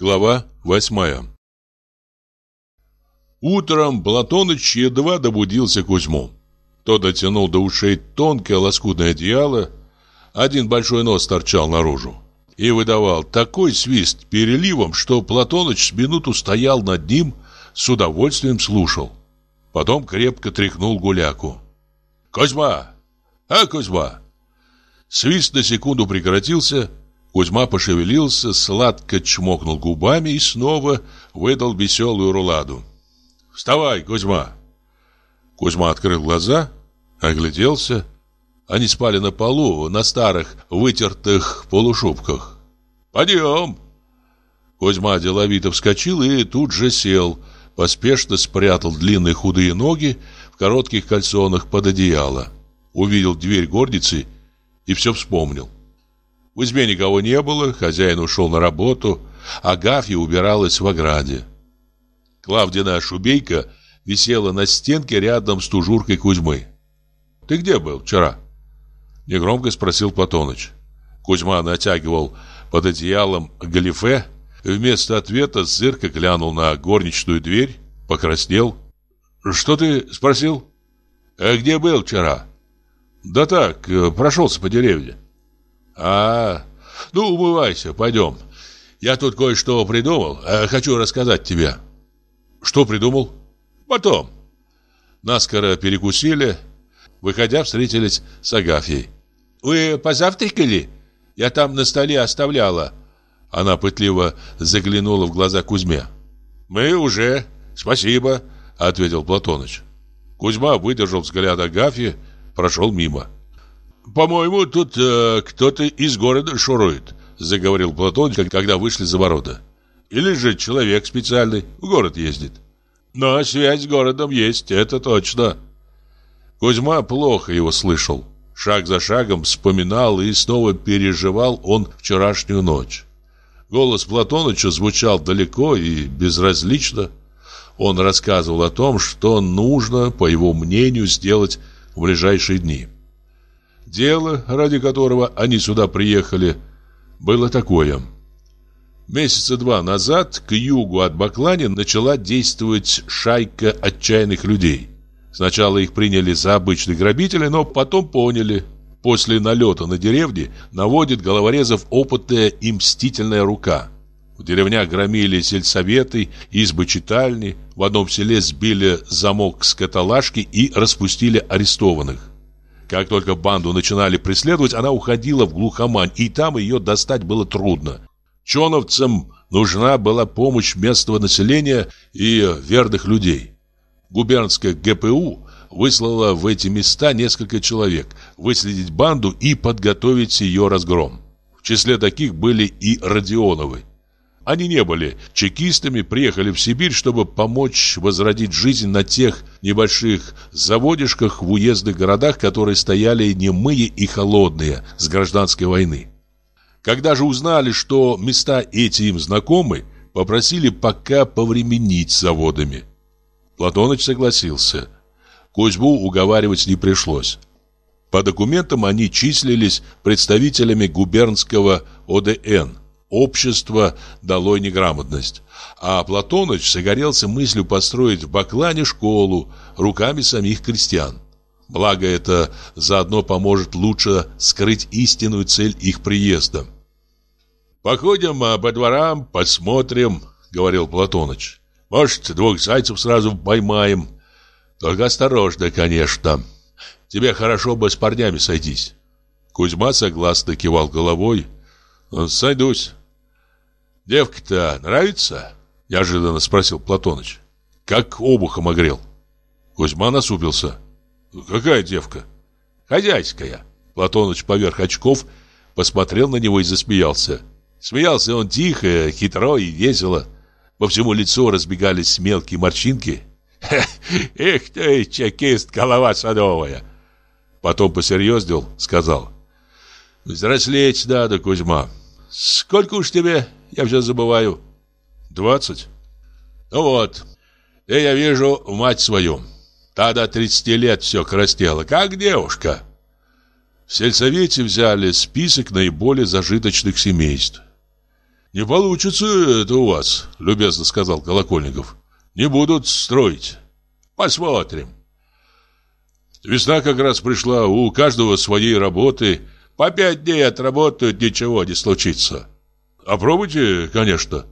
Глава восьмая Утром Платоныч едва добудился Кузьму. Тот дотянул до ушей тонкое лоскутное одеяло, один большой нос торчал наружу и выдавал такой свист переливом, что Платоныч с минуту стоял над ним, с удовольствием слушал. Потом крепко тряхнул гуляку. «Кузьма! А, Кузьма!» Свист на секунду прекратился, Кузьма пошевелился, сладко чмокнул губами и снова выдал веселую руладу. «Вставай, Кузьма!» Кузьма открыл глаза, огляделся. Они спали на полу, на старых, вытертых полушубках. «Подъем!» Кузьма деловито вскочил и тут же сел, поспешно спрятал длинные худые ноги в коротких кальсонах под одеяло. Увидел дверь горницы и все вспомнил. В избе никого не было, хозяин ушел на работу, а Гафья убиралась в ограде. Клавдина шубейка висела на стенке рядом с тужуркой Кузьмы. «Ты где был вчера?» Негромко спросил Платоныч. Кузьма натягивал под одеялом галифе, вместо ответа зырко глянул на горничную дверь, покраснел. «Что ты спросил?» «А где был вчера?» «Да так, э, прошелся по деревне». «А, ну умывайся, пойдем. Я тут кое-что придумал, э, хочу рассказать тебе». «Что придумал?» «Потом». Наскоро перекусили, выходя, встретились с Агафьей. «Вы позавтракали? Я там на столе оставляла». Она пытливо заглянула в глаза Кузьме. «Мы уже, спасибо», — ответил Платоныч. Кузьма выдержал взгляд Агафьи, прошел мимо. «По-моему, тут э, кто-то из города шурует», — заговорил Платоныч, когда вышли за ворота. «Или же человек специальный в город ездит». «Но связь с городом есть, это точно». Кузьма плохо его слышал. Шаг за шагом вспоминал и снова переживал он вчерашнюю ночь. Голос Платоныча звучал далеко и безразлично. Он рассказывал о том, что нужно, по его мнению, сделать в ближайшие дни. Дело, ради которого они сюда приехали, было такое. Месяца два назад к югу от Баклани начала действовать шайка отчаянных людей. Сначала их приняли за обычных грабителей, но потом поняли, после налета на деревни наводит головорезов опытная и мстительная рука. В деревнях громили сельсоветы, избы читальни, в одном селе сбили замок с каталажки и распустили арестованных. Как только банду начинали преследовать, она уходила в глухомань, и там ее достать было трудно. Чоновцам нужна была помощь местного населения и верных людей. Губернская ГПУ выслала в эти места несколько человек, выследить банду и подготовить ее разгром. В числе таких были и Родионовы. Они не были чекистами, приехали в Сибирь, чтобы помочь возродить жизнь на тех небольших заводишках в уездных городах, которые стояли немые и холодные с гражданской войны. Когда же узнали, что места эти им знакомы, попросили пока повременить с заводами. Платоныч согласился. Кузьму уговаривать не пришлось. По документам они числились представителями губернского ОДН – Общество долой неграмотность. А Платоныч загорелся мыслью построить в Баклане школу руками самих крестьян. Благо это заодно поможет лучше скрыть истинную цель их приезда. «Походим по дворам, посмотрим», — говорил Платоныч. «Может, двух зайцев сразу поймаем. Только осторожно, конечно. Тебе хорошо бы с парнями сойтись». Кузьма согласно кивал головой. «Сойдусь. «Девка-то нравится?» – неожиданно спросил Платоныч. «Как обухом огрел». Кузьма насупился. «Какая девка?» «Хозяйская». Платоныч поверх очков посмотрел на него и засмеялся. Смеялся он тихо, хитро и весело. По всему лицу разбегались мелкие морщинки. «Эх ты, чекист, голова садовая!» Потом посерьезнел, сказал. «Взрослеть надо, Кузьма. Сколько уж тебе я все забываю. Двадцать? Ну вот. И я вижу мать свою. Та до тридцати лет все крастела, как девушка. В сельсовете взяли список наиболее зажиточных семейств. «Не получится это у вас», — любезно сказал Колокольников. «Не будут строить. Посмотрим». Весна как раз пришла, у каждого своей работы. По пять дней отработают, ничего не случится. Опробуйте, конечно.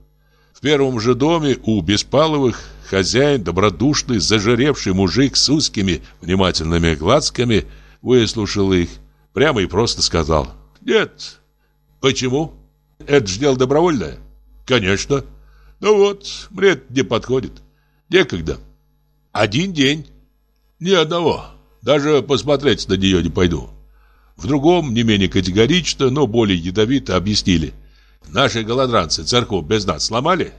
В первом же доме у Беспаловых хозяин, добродушный, зажиревший мужик с узкими внимательными глазками, выслушал их. Прямо и просто сказал «Нет». «Почему? Это же дело добровольное?» «Конечно». «Ну вот, мне это не подходит. Некогда. Один день. Ни одного. Даже посмотреть на нее не пойду». В другом, не менее категорично, но более ядовито объяснили. Наши голодранцы церковь без нас сломали?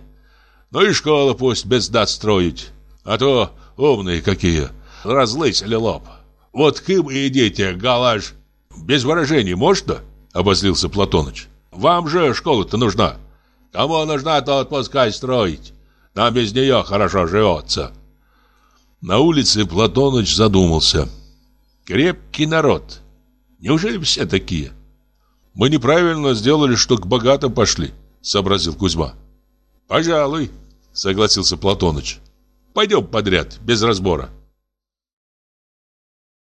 Ну и школа пусть без нас строить. А то умные какие, разлысили лоб. Вот кым и идите, галаш. Без выражений можно? Обозлился Платоныч. Вам же школа-то нужна. Кому нужна, то отпускай строить. Нам без нее хорошо живется. На улице Платоныч задумался. Крепкий народ. Неужели все такие? Мы неправильно сделали, что к богатым пошли, сообразил Кузьма. Пожалуй, согласился Платоныч. Пойдем подряд, без разбора.